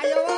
Hello.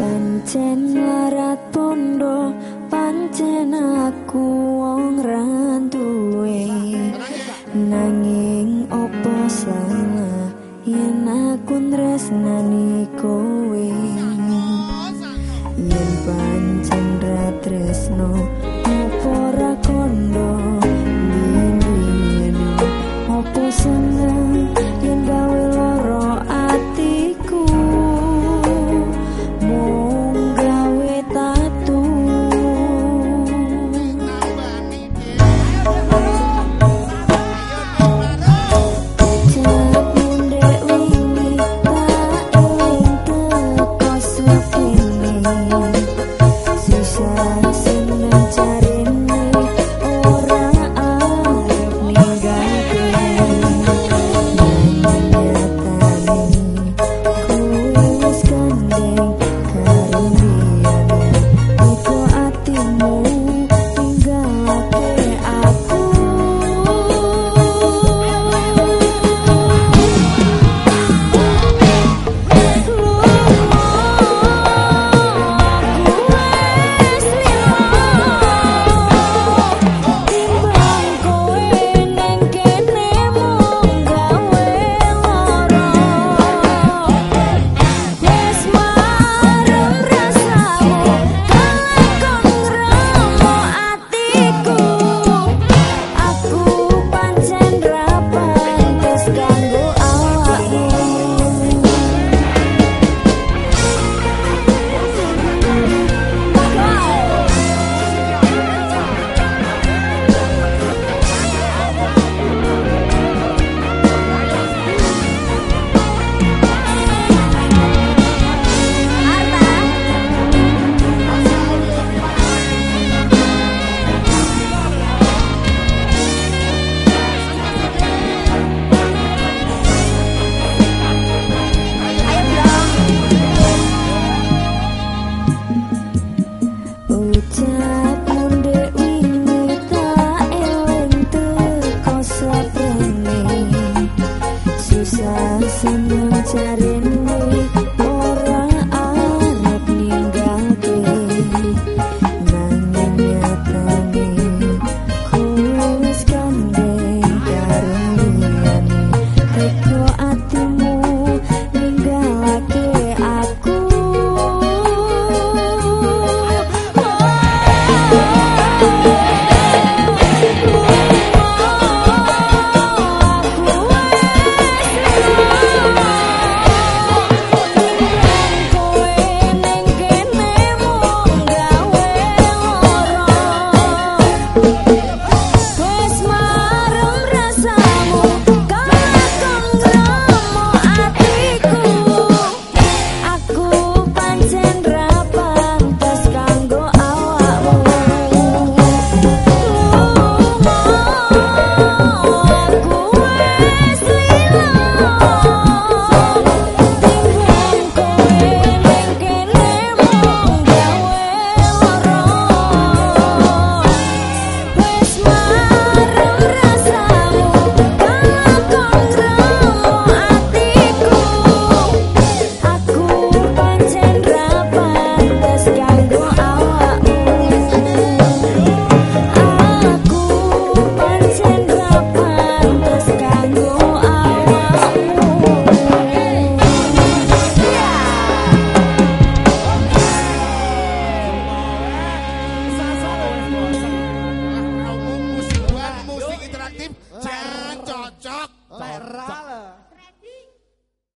Pancen larat pondo pancen aku wong randuwe yen aku tresnani kowe. Yen pancen ra tresno marcharé.